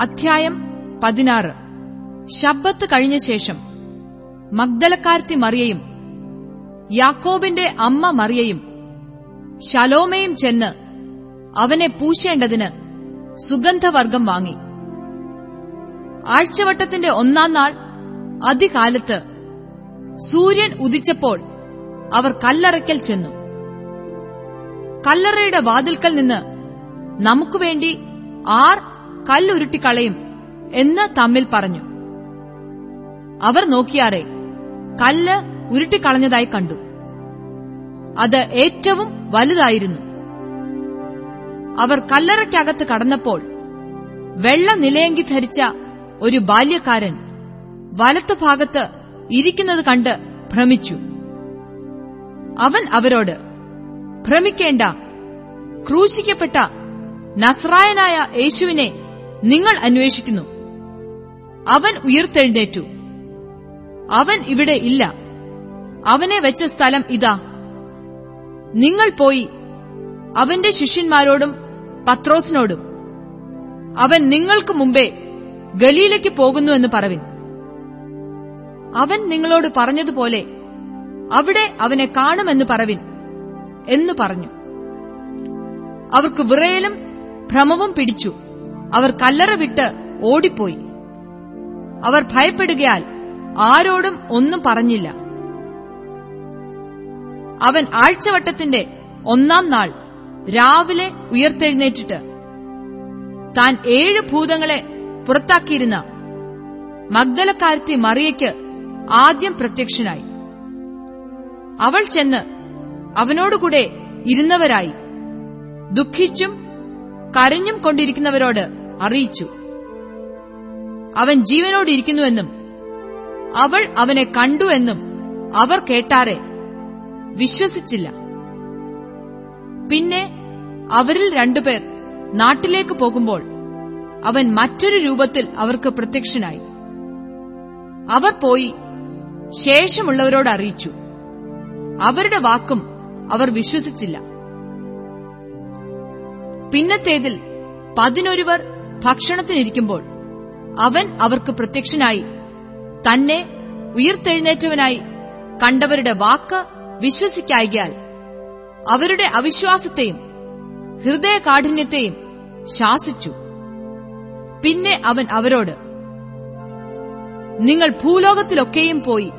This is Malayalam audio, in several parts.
അധ്യായം പതിനാറ്. ശബ്ബത്ത് കഴിഞ്ഞ ശേഷം മഗ്ദലക്കാരത്തി മറിയയും യാക്കോബിന്റെ അമ്മ മറിയയും ശലോമയും ചെന്ന് അവനെ പൂശേണ്ടതിന് സുഗന്ധവർഗം വാങ്ങി. ആഴ്ചവട്ടത്തിന്റെ ഒന്നാം നാൾ അതികാലത്ത് സൂര്യൻ ഉദിച്ചപ്പോൾ അവർ കല്ലറയ്ക്കൽ ചെന്നു. കല്ലറയുടെ വാതിൽക്കൽ നിന്ന് നമുക്കുവേണ്ടി ആർ കല്ലുരുട്ടിക്കളയും എന്ന് തമ്മിൽ പറഞ്ഞു. അവർ നോക്കിയാറെ കല്ല് ഉരുട്ടിക്കളഞ്ഞതായി കണ്ടു. അത് ഏറ്റവും വലുതായിരുന്നു. അവർ കല്ലറയ്ക്കകത്ത് കടന്നപ്പോൾ വെള്ള നിലയങ്കി ധരിച്ച ഒരു ബാല്യക്കാരൻ വലത്തുഭാഗത്ത് ഇരിക്കുന്നത് കണ്ട് ഭ്രമിച്ചു. അവൻ അവരോട് ഭ്രമിക്കേണ്ട. ക്രൂശിക്കപ്പെട്ട നസ്രായനായ യേശുവിനെ നിങ്ങൾ അന്വേഷിക്കുന്നു. അവൻ ഉയർത്തെഴുന്നേറ്റു. അവൻ ഇവിടെ ഇല്ല. അവനെ വെച്ച സ്ഥലം ഇതാ. നിങ്ങൾ പോയി അവന്റെ ശിഷ്യന്മാരോടും പത്രോസിനോടും. അവൻ നിങ്ങൾക്ക് മുമ്പേ ഗലീലയ്ക്ക് പോകുന്നുവെന്ന് പറവിൻ. അവൻ നിങ്ങളോട് പറഞ്ഞതുപോലെ അവിടെ അവനെ കാണുമെന്ന് പറവിൻ എന്ന് പറഞ്ഞു. അവർക്ക് വിറയലും ഭ്രമവും പിടിച്ചു. അവർ കല്ലറ വിട്ട് ഓടിപ്പോയി. അവർ ഭയപ്പെടുകയാൽ ആരോടും ഒന്നും പറഞ്ഞില്ല. അവൻ ആഴ്ചവട്ടത്തിന്റെ ഒന്നാം നാൾ രാവിലെ ഉയർത്തെഴുന്നേറ്റിട്ട് താൻ ഏഴ് ഭൂതങ്ങളെ പുറത്താക്കിയിരുന്ന മഗ്ദലക്കാരത്തി മറിയയ്ക്ക് ആദ്യം പ്രത്യക്ഷനായി. അവൾ ചെന്ന് അവനോടുകൂടെ ഇരുന്നവരായി. ദുഃഖിച്ചും കരഞ്ഞും കൊണ്ടിരിക്കുന്നവരോട് അറിയിച്ചു. അവൻ ജീവനോടിരിക്കുന്നുവെന്നും അവൾ അവനെ കണ്ടുവെന്നും അവർ കേട്ടാറെ വിശ്വസിച്ചില്ല. പിന്നെ അവരിൽ രണ്ടുപേർ നാട്ടിലേക്ക് പോകുമ്പോൾ അവൻ മറ്റൊരു രൂപത്തിൽ അവർക്ക് പ്രത്യക്ഷനായി. അവർ പോയി ശേഷമുള്ളവരോട് അറിയിച്ചു. അവരുടെ വാക്കും അവർ വിശ്വസിച്ചില്ല. പിന്നത്തേതിൽ പതിനൊരുവർ ഭക്ഷണത്തിനിരിക്കുമ്പോൾ അവൻ അവർക്ക് പ്രത്യക്ഷനായി തന്നെ ഉയർത്തെഴുന്നേറ്റവനായി കണ്ടവരുടെ വാക്ക് വിശ്വസിക്കായികയാൽ അവരുടെ അവിശ്വാസത്തെയും ഹൃദയ കാഠിന്യത്തെയും ശാസിച്ചു. പിന്നെ അവൻ അവരോട് നിങ്ങൾ ഭൂലോകത്തിലൊക്കെയും പോയി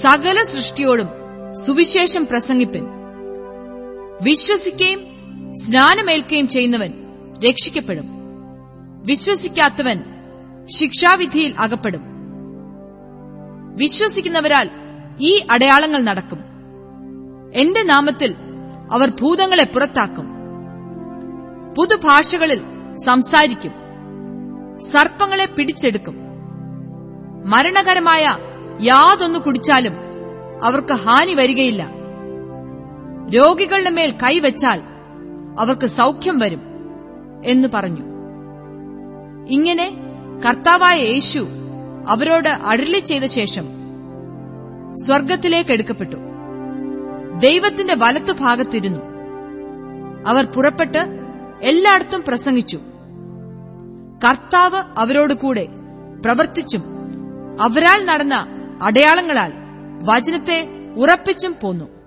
സകല സൃഷ്ടിയോടും സുവിശേഷം പ്രസംഗിപ്പിൻ. വിശ്വസിക്കുകയും സ്നാനമേൽക്കുകയും ചെയ്യുന്നവൻ രക്ഷിക്കപ്പെടും. വിശ്വസിക്കാത്തവൻ ശിക്ഷാവിധിയിൽ അകപ്പെടും. വിശ്വസിക്കുന്നവരാൽ ഈ അടയാളങ്ങൾ നടക്കും. എന്റെ നാമത്തിൽ അവർ ഭൂതങ്ങളെ പുറത്താക്കും. പുതുഭാഷകളിൽ സംസാരിക്കും. സർപ്പങ്ങളെ പിടിച്ചെടുക്കും. മരണകരമായ യാതൊന്നു കുടിച്ചാലും അവർക്ക് ഹാനി വരികയില്ല. രോഗികളുടെ മേൽ കൈവച്ചാൽ അവർക്ക് സൗഖ്യം വരും എന്ന് പറഞ്ഞു. ഇങ്ങനെ കർത്താവായ യേശു അവരോട് അരുളി ചെയ്ത ശേഷം സ്വർഗത്തിലേക്ക് എടുക്കപ്പെട്ടു. ദൈവത്തിന്റെ വലത്തുഭാഗത്തിരുന്നു അവർ പുറപ്പെട്ട് എല്ലായിടത്തും പ്രസംഗിച്ചു. കർത്താവ് അവരോട് കൂടെ പ്രവർത്തിച്ചും അവരാൽ നടന്ന അടയാളങ്ങളാൽ വചനത്തെ ഉറപ്പിച്ചും പോന്നു.